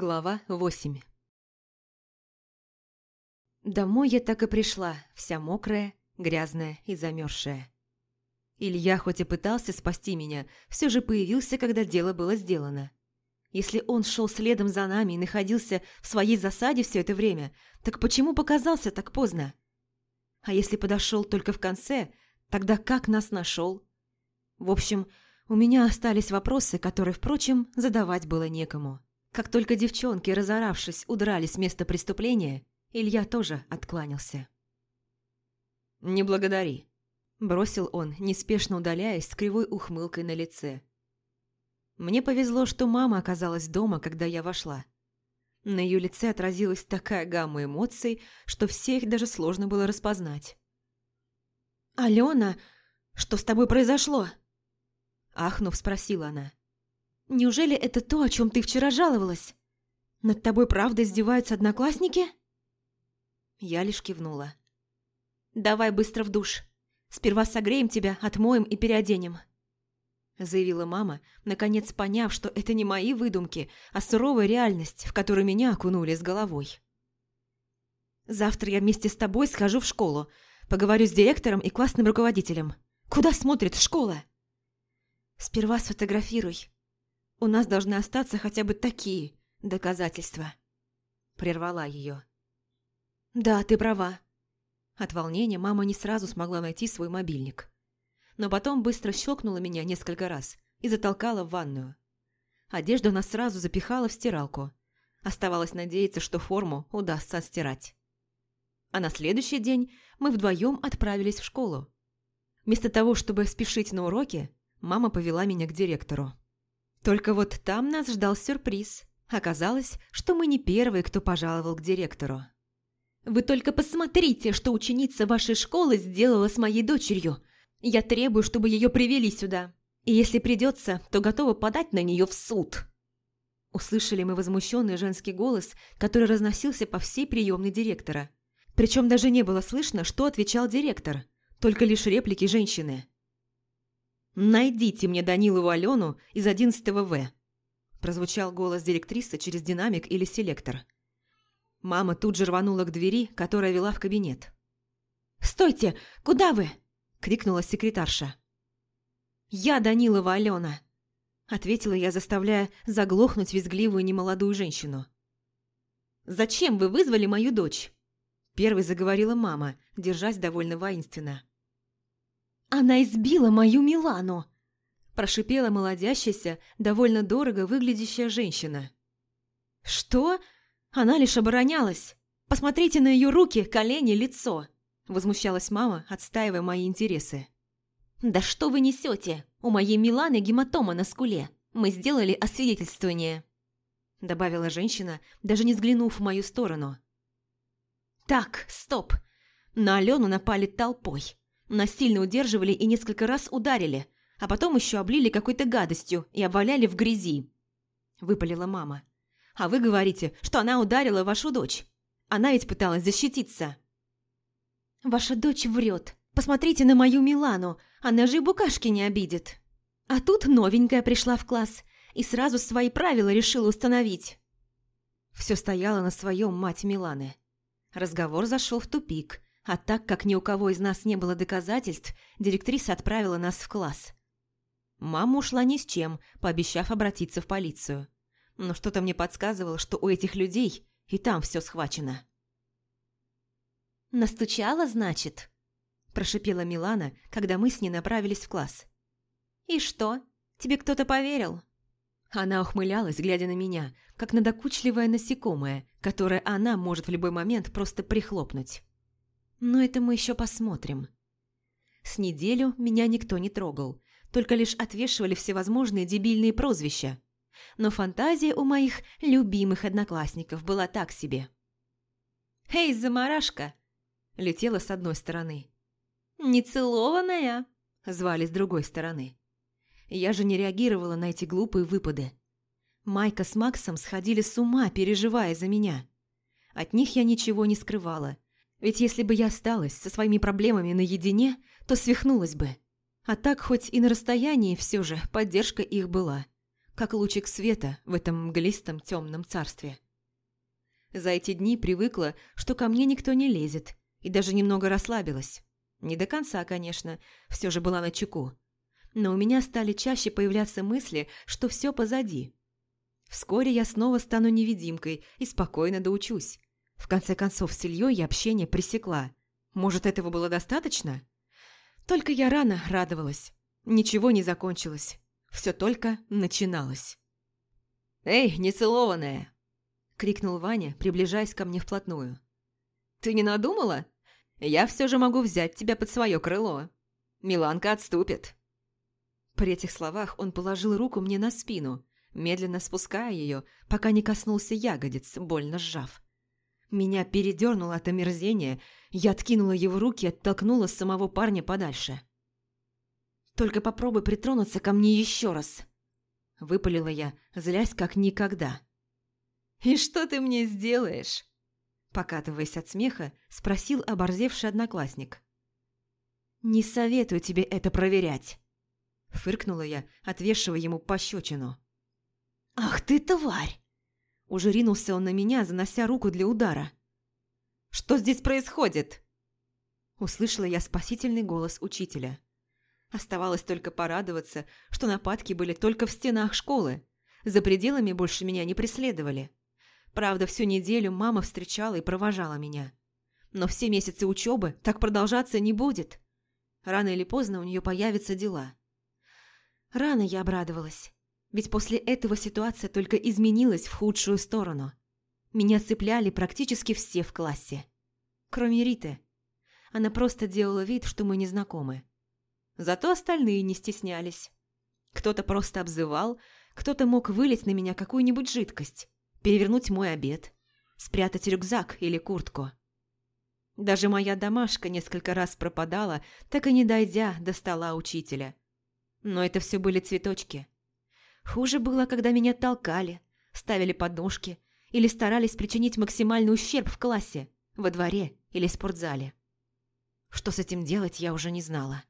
Глава 8 Домой я так и пришла, вся мокрая, грязная и замерзшая. Илья, хоть и пытался спасти меня, все же появился, когда дело было сделано. Если он шел следом за нами и находился в своей засаде все это время, так почему показался так поздно? А если подошел только в конце, тогда как нас нашел? В общем, у меня остались вопросы, которые, впрочем, задавать было некому. Как только девчонки, разоравшись, удрали с места преступления, Илья тоже откланялся. «Не благодари», – бросил он, неспешно удаляясь с кривой ухмылкой на лице. Мне повезло, что мама оказалась дома, когда я вошла. На ее лице отразилась такая гамма эмоций, что все их даже сложно было распознать. «Алена, что с тобой произошло?» Ахнув, спросила она. Неужели это то, о чем ты вчера жаловалась? Над тобой правда издеваются одноклассники?» Я лишь кивнула. «Давай быстро в душ. Сперва согреем тебя, отмоем и переоденем», заявила мама, наконец поняв, что это не мои выдумки, а суровая реальность, в которую меня окунули с головой. «Завтра я вместе с тобой схожу в школу, поговорю с директором и классным руководителем. Куда смотрит школа?» «Сперва сфотографируй», у нас должны остаться хотя бы такие доказательства. Прервала ее. Да, ты права. От волнения мама не сразу смогла найти свой мобильник. Но потом быстро щелкнула меня несколько раз и затолкала в ванную. Одежду она сразу запихала в стиралку. Оставалось надеяться, что форму удастся отстирать. А на следующий день мы вдвоем отправились в школу. Вместо того, чтобы спешить на уроки, мама повела меня к директору. Только вот там нас ждал сюрприз. Оказалось, что мы не первые, кто пожаловал к директору. «Вы только посмотрите, что ученица вашей школы сделала с моей дочерью. Я требую, чтобы ее привели сюда. И если придется, то готова подать на нее в суд». Услышали мы возмущенный женский голос, который разносился по всей приемной директора. Причем даже не было слышно, что отвечал директор, только лишь реплики женщины. «Найдите мне Данилову Алену из 11 В», – прозвучал голос директрисы через динамик или селектор. Мама тут же рванула к двери, которая вела в кабинет. «Стойте! Куда вы?» – крикнула секретарша. «Я Данилова Алена», – ответила я, заставляя заглохнуть визгливую немолодую женщину. «Зачем вы вызвали мою дочь?» Первой заговорила мама, держась довольно воинственно. «Она избила мою Милану!» Прошипела молодящаяся, довольно дорого выглядящая женщина. «Что? Она лишь оборонялась! Посмотрите на ее руки, колени, лицо!» Возмущалась мама, отстаивая мои интересы. «Да что вы несете? У моей Миланы гематома на скуле. Мы сделали освидетельствование!» Добавила женщина, даже не взглянув в мою сторону. «Так, стоп! На Алену напали толпой. Насильно удерживали и несколько раз ударили, а потом еще облили какой-то гадостью и обваляли в грязи. Выпалила мама. А вы говорите, что она ударила вашу дочь. Она ведь пыталась защититься. Ваша дочь врет. Посмотрите на мою Милану, она же и букашки не обидит. А тут новенькая пришла в класс и сразу свои правила решила установить. Все стояло на своем мать Миланы. Разговор зашел в тупик, а так как ни у кого из нас не было доказательств, директриса отправила нас в класс. Мама ушла ни с чем, пообещав обратиться в полицию. Но что-то мне подсказывало, что у этих людей и там все схвачено. «Настучала, значит?» – прошипела Милана, когда мы с ней направились в класс. «И что? Тебе кто-то поверил?» Она ухмылялась, глядя на меня, как на докучливое насекомое, которое она может в любой момент просто прихлопнуть. Но это мы еще посмотрим. С неделю меня никто не трогал, только лишь отвешивали всевозможные дебильные прозвища. Но фантазия у моих любимых одноклассников была так себе. «Эй, заморашка!» – летела с одной стороны. «Нецелованная!» – звали с другой стороны. Я же не реагировала на эти глупые выпады. Майка с Максом сходили с ума, переживая за меня. От них я ничего не скрывала – ведь если бы я осталась со своими проблемами наедине, то свихнулась бы. А так хоть и на расстоянии все же поддержка их была. как лучик света в этом мглистом темном царстве. За эти дни привыкла, что ко мне никто не лезет, и даже немного расслабилась. Не до конца, конечно, все же была на чеку. Но у меня стали чаще появляться мысли, что все позади. Вскоре я снова стану невидимкой и спокойно доучусь. В конце концов, с Ильей я общение пресекла. Может, этого было достаточно? Только я рано радовалась. Ничего не закончилось. Все только начиналось. «Эй, нецелованная!» – крикнул Ваня, приближаясь ко мне вплотную. «Ты не надумала? Я все же могу взять тебя под свое крыло. Миланка отступит». При этих словах он положил руку мне на спину, медленно спуская ее, пока не коснулся ягодиц, больно сжав. Меня передернуло от омерзения, я откинула его руки и оттолкнула самого парня подальше. «Только попробуй притронуться ко мне еще раз!» Выпалила я, злясь как никогда. «И что ты мне сделаешь?» Покатываясь от смеха, спросил оборзевший одноклассник. «Не советую тебе это проверять!» Фыркнула я, отвешивая ему пощечину. «Ах ты, тварь!» Уже ринулся он на меня, занося руку для удара. «Что здесь происходит?» Услышала я спасительный голос учителя. Оставалось только порадоваться, что нападки были только в стенах школы. За пределами больше меня не преследовали. Правда, всю неделю мама встречала и провожала меня. Но все месяцы учебы так продолжаться не будет. Рано или поздно у нее появятся дела. Рано я обрадовалась, ведь после этого ситуация только изменилась в худшую сторону. Меня цепляли практически все в классе. Кроме Риты. Она просто делала вид, что мы не знакомы. Зато остальные не стеснялись. Кто-то просто обзывал, кто-то мог вылить на меня какую-нибудь жидкость, перевернуть мой обед, спрятать рюкзак или куртку. Даже моя домашка несколько раз пропадала, так и не дойдя до стола учителя – но это все были цветочки. Хуже было, когда меня толкали, ставили подножки или старались причинить максимальный ущерб в классе, во дворе или спортзале. Что с этим делать, я уже не знала.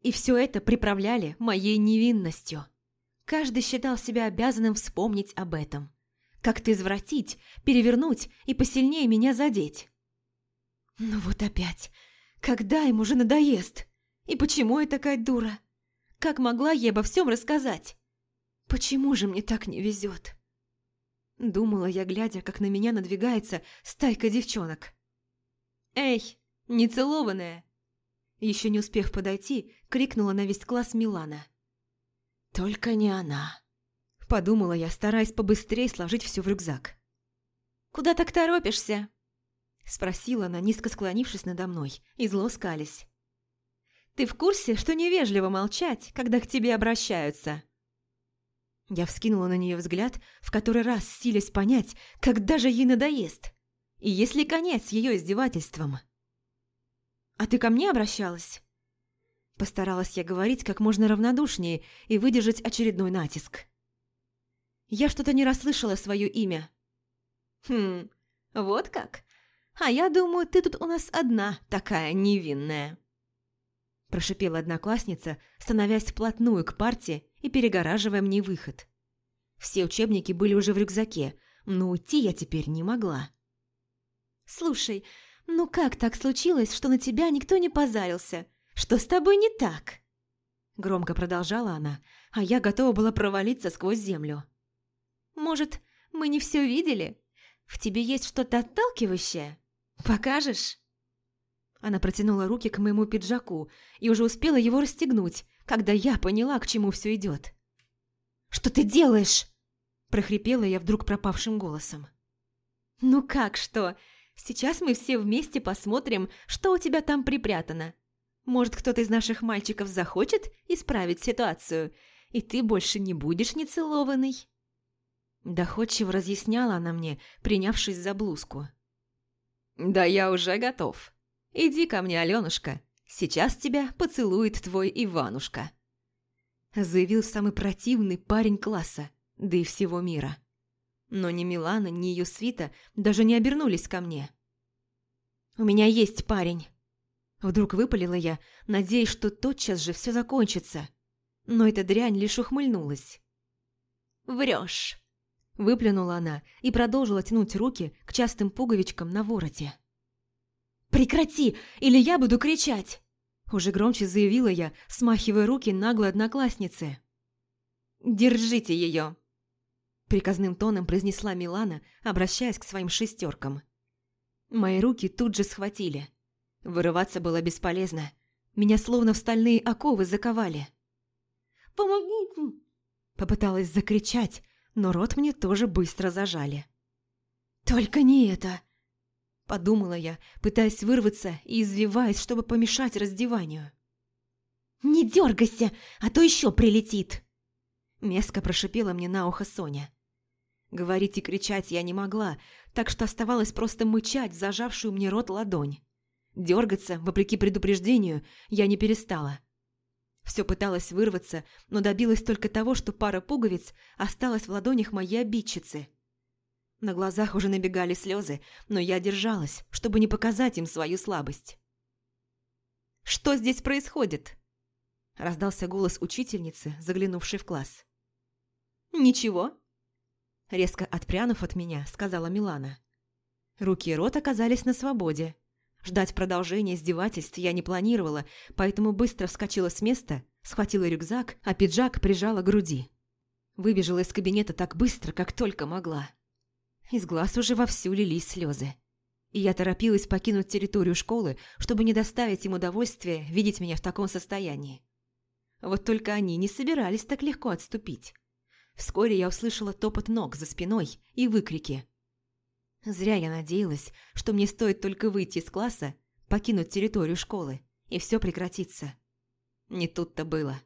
И все это приправляли моей невинностью. Каждый считал себя обязанным вспомнить об этом. Как-то извратить, перевернуть и посильнее меня задеть. Ну вот опять. Когда им уже надоест? И почему я такая дура? Как могла ей обо всем рассказать? Почему же мне так не везет? Думала я, глядя, как на меня надвигается стайка девчонок. «Эй, нецелованная!» Еще не успев подойти, крикнула на весь класс Милана. «Только не она!» Подумала я, стараясь побыстрее сложить все в рюкзак. «Куда так торопишься?» Спросила она, низко склонившись надо мной, и зло скались. Ты в курсе, что невежливо молчать, когда к тебе обращаются?» Я вскинула на нее взгляд, в который раз силясь понять, когда же ей надоест. И есть ли конец ее издевательствам? «А ты ко мне обращалась?» Постаралась я говорить как можно равнодушнее и выдержать очередной натиск. Я что-то не расслышала свое имя. «Хм, вот как? А я думаю, ты тут у нас одна такая невинная» прошипела одноклассница, становясь вплотную к парте и перегораживая мне выход. Все учебники были уже в рюкзаке, но уйти я теперь не могла. «Слушай, ну как так случилось, что на тебя никто не позарился? Что с тобой не так?» Громко продолжала она, а я готова была провалиться сквозь землю. «Может, мы не все видели? В тебе есть что-то отталкивающее? Покажешь?» Она протянула руки к моему пиджаку и уже успела его расстегнуть, когда я поняла, к чему все идет. «Что ты делаешь?» – прохрипела я вдруг пропавшим голосом. «Ну как что? Сейчас мы все вместе посмотрим, что у тебя там припрятано. Может, кто-то из наших мальчиков захочет исправить ситуацию, и ты больше не будешь нецелованный?» Доходчиво разъясняла она мне, принявшись за блузку. «Да я уже готов», «Иди ко мне, Алёнушка, сейчас тебя поцелует твой Иванушка», заявил самый противный парень класса, да и всего мира. Но ни Милана, ни ее свита даже не обернулись ко мне. «У меня есть парень», Вдруг выпалила я, надеясь, что тотчас же все закончится. Но эта дрянь лишь ухмыльнулась. врешь!» Выплюнула она и продолжила тянуть руки к частым пуговичкам на вороте. «Прекрати, или я буду кричать!» Уже громче заявила я, смахивая руки наглой одноклассницы. «Держите ее!» Приказным тоном произнесла Милана, обращаясь к своим шестеркам. Мои руки тут же схватили. Вырываться было бесполезно. Меня словно в стальные оковы заковали. «Помогите!» Попыталась закричать, но рот мне тоже быстро зажали. «Только не это!» Подумала я, пытаясь вырваться и извиваясь, чтобы помешать раздеванию. «Не дергайся, а то еще прилетит!» Меско прошипела мне на ухо Соня. Говорить и кричать я не могла, так что оставалось просто мычать зажавшую мне рот ладонь. Дергаться, вопреки предупреждению, я не перестала. Все пыталась вырваться, но добилась только того, что пара пуговиц осталась в ладонях моей обидчицы. На глазах уже набегали слезы, но я держалась, чтобы не показать им свою слабость. «Что здесь происходит?» Раздался голос учительницы, заглянувшей в класс. «Ничего», Резко отпрянув от меня, сказала Милана. Руки и рот оказались на свободе. Ждать продолжения издевательств я не планировала, поэтому быстро вскочила с места, схватила рюкзак, а пиджак прижала к груди. Выбежала из кабинета так быстро, как только могла. Из глаз уже вовсю лились слезы. И я торопилась покинуть территорию школы, чтобы не доставить им удовольствия видеть меня в таком состоянии. Вот только они не собирались так легко отступить. Вскоре я услышала топот ног за спиной и выкрики. Зря я надеялась, что мне стоит только выйти из класса, покинуть территорию школы, и все прекратится. Не тут-то было.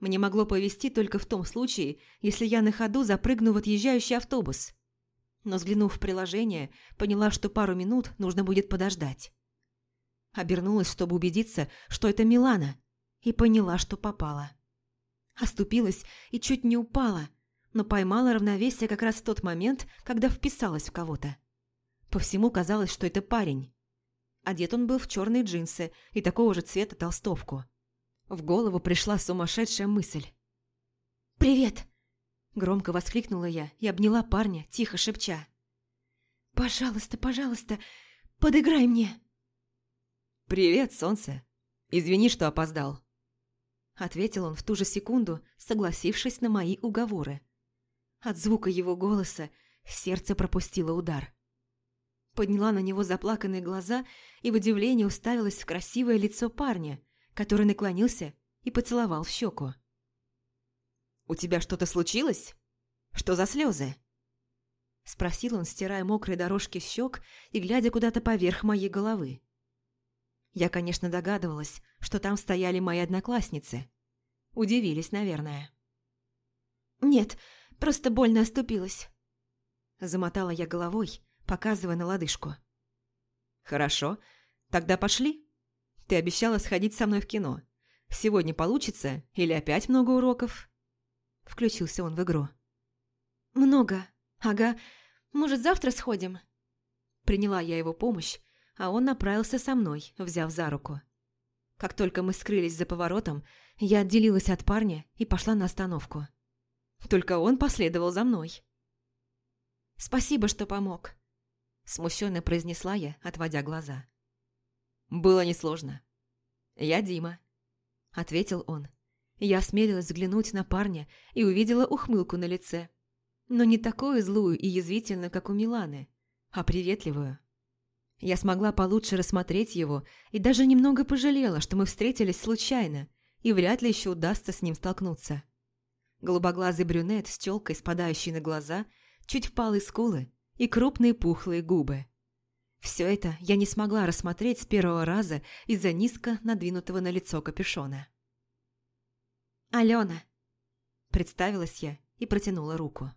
Мне могло повезти только в том случае, если я на ходу запрыгну в отъезжающий автобус. Но взглянув в приложение, поняла, что пару минут нужно будет подождать. Обернулась, чтобы убедиться, что это Милана, и поняла, что попала. Оступилась и чуть не упала, но поймала равновесие как раз в тот момент, когда вписалась в кого-то. По всему казалось, что это парень. Одет он был в черные джинсы и такого же цвета толстовку. В голову пришла сумасшедшая мысль. «Привет!» – громко воскликнула я и обняла парня, тихо шепча. «Пожалуйста, пожалуйста, подыграй мне!» «Привет, солнце! Извини, что опоздал!» Ответил он в ту же секунду, согласившись на мои уговоры. От звука его голоса сердце пропустило удар. Подняла на него заплаканные глаза и в удивлении уставилась в красивое лицо парня, который наклонился и поцеловал в щеку. «У тебя что-то случилось? Что за слезы?» Спросил он, стирая мокрые дорожки щек и глядя куда-то поверх моей головы. Я, конечно, догадывалась, что там стояли мои одноклассницы. Удивились, наверное. «Нет, просто больно оступилась», – замотала я головой, показывая на лодыжку. «Хорошо, тогда пошли. Ты обещала сходить со мной в кино. Сегодня получится или опять много уроков?» Включился он в игру. «Много. Ага. Может, завтра сходим?» Приняла я его помощь, а он направился со мной, взяв за руку. Как только мы скрылись за поворотом, я отделилась от парня и пошла на остановку. Только он последовал за мной. «Спасибо, что помог», – смущенно произнесла я, отводя глаза. «Было несложно. Я Дима», – ответил он. Я осмелилась взглянуть на парня и увидела ухмылку на лице. Но не такую злую и язвительную, как у Миланы, а приветливую. Я смогла получше рассмотреть его и даже немного пожалела, что мы встретились случайно, и вряд ли еще удастся с ним столкнуться. Голубоглазый брюнет с челкой, спадающей на глаза, чуть впалые скулы и крупные пухлые губы. Все это я не смогла рассмотреть с первого раза из-за низко надвинутого на лицо капюшона. «Алена!» – представилась я и протянула руку.